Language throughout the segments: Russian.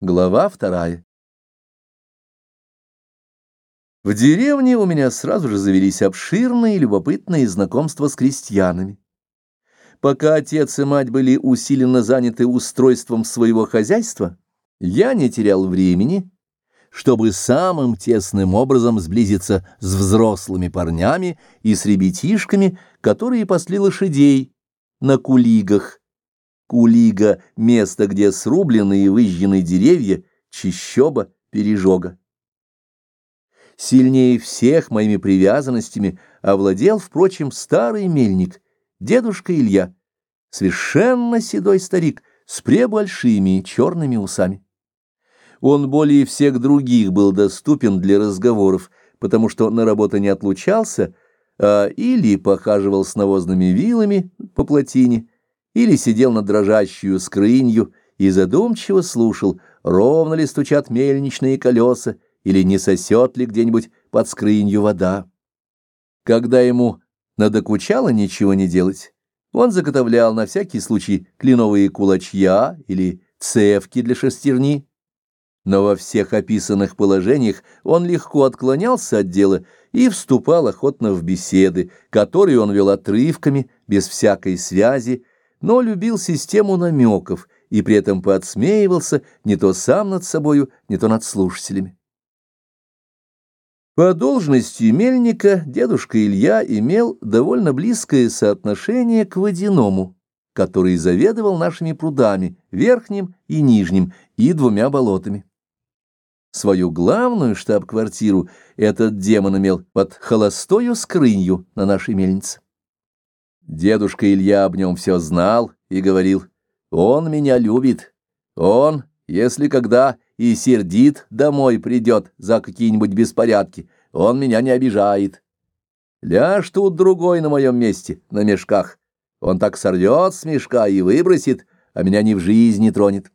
Глава вторая. В деревне у меня сразу же завелись обширные и любопытные знакомства с крестьянами. Пока отец и мать были усиленно заняты устройством своего хозяйства, я не терял времени, чтобы самым тесным образом сблизиться с взрослыми парнями и с ребятишками, которые пасли лошадей на кулигах, Кулига — место, где срублены и выжжены деревья, чищоба, пережога. Сильнее всех моими привязанностями овладел, впрочем, старый мельник, дедушка Илья, совершенно седой старик с пребольшими черными усами. Он более всех других был доступен для разговоров, потому что на работу не отлучался, а или похаживал с навозными вилами по плотине, или сидел над дрожащую скрынью и задумчиво слушал, ровно ли стучат мельничные колеса, или не сосет ли где-нибудь под скрынью вода. Когда ему надокучало ничего не делать, он заготовлял на всякий случай кленовые кулачья или цевки для шестерни, но во всех описанных положениях он легко отклонялся от дела и вступал охотно в беседы, которые он вел отрывками, без всякой связи, но любил систему намеков и при этом подсмеивался не то сам над собою, не то над слушателями. По должности мельника дедушка Илья имел довольно близкое соотношение к водяному, который заведовал нашими прудами, верхним и нижним, и двумя болотами. Свою главную штаб-квартиру этот демон имел под холостою скрынью на нашей мельнице. Дедушка Илья об нем все знал и говорил, «Он меня любит. Он, если когда и сердит домой придет за какие-нибудь беспорядки, он меня не обижает. Ляжь тут другой на моем месте, на мешках. Он так сорвет с мешка и выбросит, а меня ни в жизни тронет».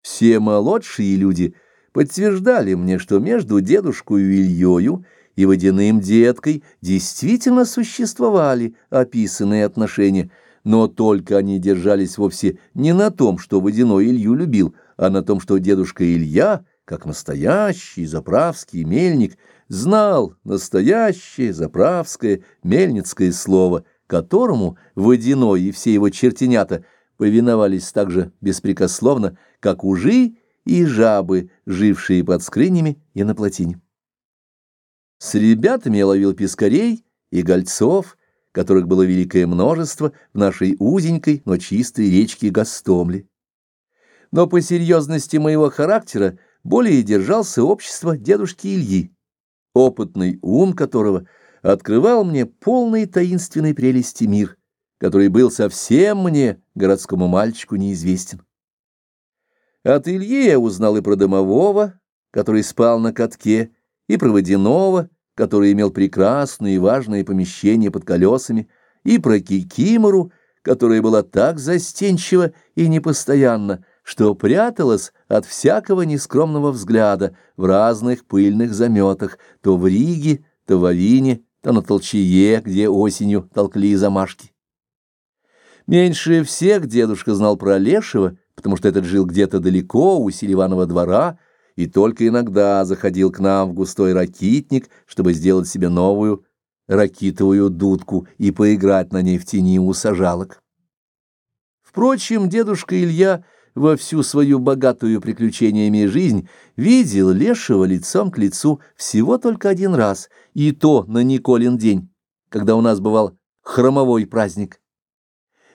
Все молодшие люди подтверждали мне, что между дедушкой Ильёю и водяным деткой действительно существовали описанные отношения, но только они держались вовсе не на том, что водяной Илью любил, а на том, что дедушка Илья, как настоящий заправский мельник, знал настоящее заправское мельницкое слово, которому водяной и все его чертенята повиновались так же беспрекословно, как ужи и жабы, жившие под скрынями и на плотине. С ребятами я ловил пескарей и гольцов, которых было великое множество в нашей узенькой, но чистой речке Гастомле. Но по серьезности моего характера более держался общество дедушки Ильи, опытный ум которого открывал мне полный таинственной прелести мир, который был совсем мне, городскому мальчику, неизвестен. От Ильи я узнал и про домового, который спал на катке, и про водяного, который имел прекрасные и важные помещения под колесами, и про Кикимору, которая была так застенчива и непостоянна, что пряталась от всякого нескромного взгляда в разных пыльных заметах, то в Риге, то в Авине, то на Толчее, где осенью толкли замашки. Меньше всех дедушка знал про Лешего, потому что этот жил где-то далеко, у Селиванова двора, и только иногда заходил к нам в густой ракитник, чтобы сделать себе новую ракитовую дудку и поиграть на ней в тени у сажалок. Впрочем, дедушка Илья во всю свою богатую приключениями жизнь видел Лешего лицом к лицу всего только один раз, и то на Николин день, когда у нас бывал хромовой праздник.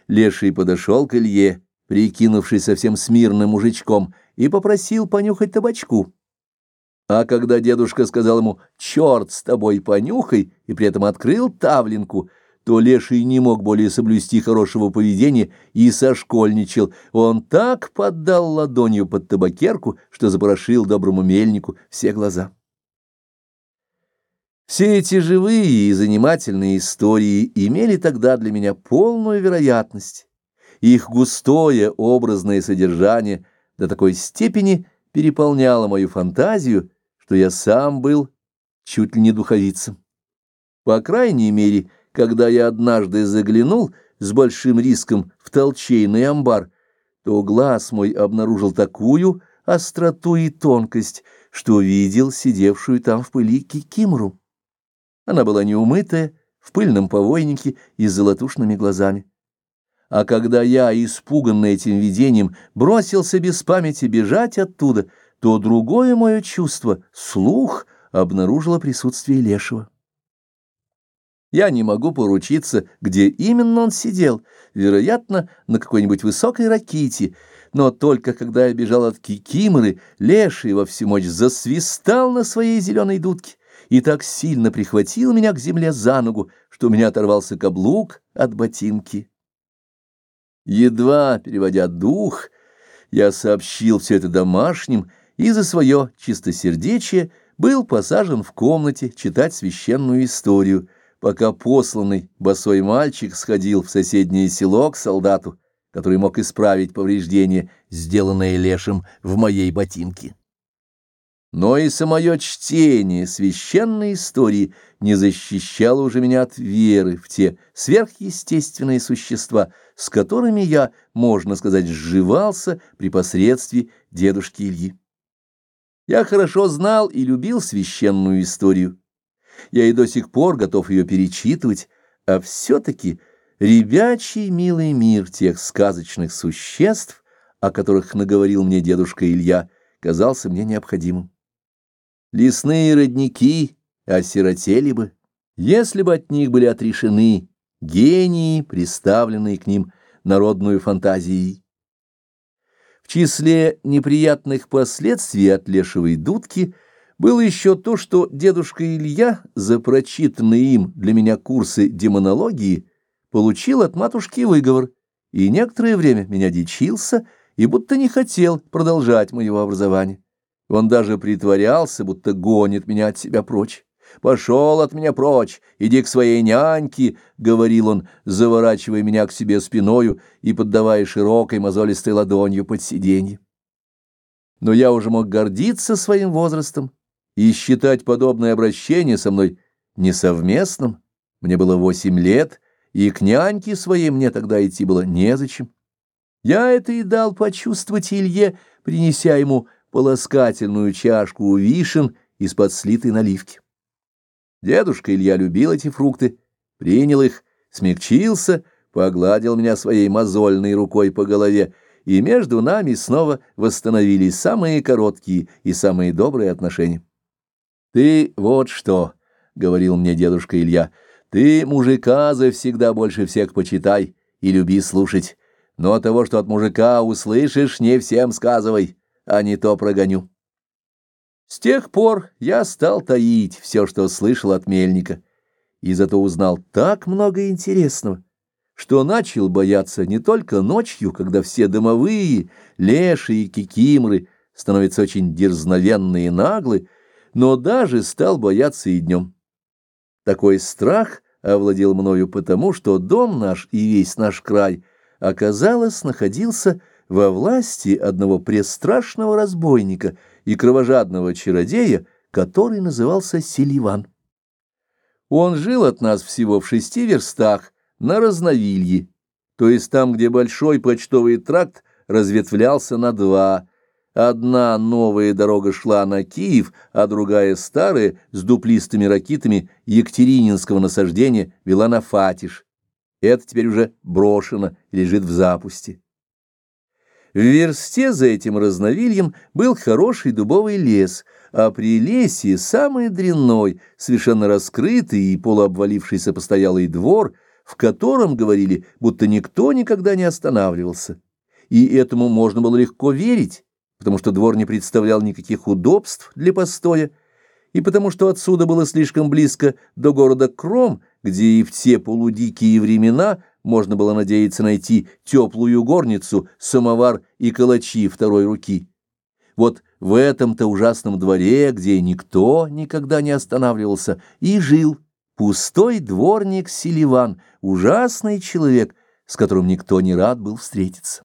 Леший подошел к Илье, прикинувший совсем смирным мужичком, и попросил понюхать табачку. А когда дедушка сказал ему «Черт с тобой, понюхай!» и при этом открыл тавлинку, то Леший не мог более соблюсти хорошего поведения и сошкольничал. Он так поддал ладонью под табакерку, что запорошил доброму мельнику все глаза. Все эти живые и занимательные истории имели тогда для меня полную вероятность. Их густое образное содержание до такой степени переполняло мою фантазию, что я сам был чуть ли не духовицем. По крайней мере, когда я однажды заглянул с большим риском в толчейный амбар, то глаз мой обнаружил такую остроту и тонкость, что видел сидевшую там в пыли кикимору. Она была неумытая, в пыльном повойнике и с золотушными глазами. А когда я, испуганный этим видением, бросился без памяти бежать оттуда, то другое мое чувство, слух, обнаружило присутствие лешего. Я не могу поручиться, где именно он сидел, вероятно, на какой-нибудь высокой раките, но только когда я бежал от кикиморы, леший во всю мощь засвистал на своей зеленой дудке и так сильно прихватил меня к земле за ногу, что у меня оторвался каблук от ботинки. Едва переводя дух, я сообщил все это домашним и за свое чистосердечие был посажен в комнате читать священную историю — пока посланный босой мальчик сходил в соседнее село к солдату, который мог исправить повреждение, сделанное лешим в моей ботинке. Но и самое чтение священной истории не защищало уже меня от веры в те сверхъестественные существа, с которыми я, можно сказать, сживался при посредстве дедушки Ильи. Я хорошо знал и любил священную историю, я и до сих пор готов ее перечитывать, а все-таки ребячий милый мир тех сказочных существ, о которых наговорил мне дедушка Илья, казался мне необходимым. Лесные родники осиротели бы, если бы от них были отрешены гении, приставленные к ним народную фантазией. В числе неприятных последствий от лешевой дудки – было еще то, что дедушка Илья за прочитанные им для меня курсы демонологии получил от матушки выговор и некоторое время меня дичился и будто не хотел продолжать моего образования. Он даже притворялся, будто гонит меня от себя прочь. «Пошел от меня прочь, иди к своей няньке», — говорил он, заворачивая меня к себе спиною и поддавая широкой мозолистой ладонью под сиденье. Но я уже мог гордиться своим возрастом и считать подобное обращение со мной несовместным. Мне было восемь лет, и к няньке своей мне тогда идти было незачем. Я это и дал почувствовать Илье, принеся ему полоскательную чашку вишен из-под слитой наливки. Дедушка Илья любил эти фрукты, принял их, смягчился, погладил меня своей мозольной рукой по голове, и между нами снова восстановились самые короткие и самые добрые отношения. «Ты вот что», — говорил мне дедушка Илья, — «ты мужика завсегда больше всех почитай и люби слушать, но того, что от мужика услышишь, не всем сказывай, а не то прогоню». С тех пор я стал таить все, что слышал от мельника, и зато узнал так много интересного, что начал бояться не только ночью, когда все домовые, леши и кикимры становятся очень дерзновенные и наглые, но даже стал бояться и днем. Такой страх овладел мною потому, что дом наш и весь наш край, оказалось, находился во власти одного престрашного разбойника и кровожадного чародея, который назывался Селиван. Он жил от нас всего в шести верстах на Разновилье, то есть там, где большой почтовый тракт разветвлялся на два, Одна новая дорога шла на Киев, а другая старая, с дуплистыми ракитами Екатерининского насаждения, вела на Фатиш. Это теперь уже брошено, лежит в запусте. В версте за этим разновильем был хороший дубовый лес, а при лесе самый дрянной, совершенно раскрытый и полуобвалившийся постоялый двор, в котором, говорили, будто никто никогда не останавливался. И этому можно было легко верить потому что двор не представлял никаких удобств для постоя, и потому что отсюда было слишком близко до города Кром, где и в те полудикие времена можно было надеяться найти теплую горницу, самовар и калачи второй руки. Вот в этом-то ужасном дворе, где никто никогда не останавливался, и жил пустой дворник Селиван, ужасный человек, с которым никто не рад был встретиться.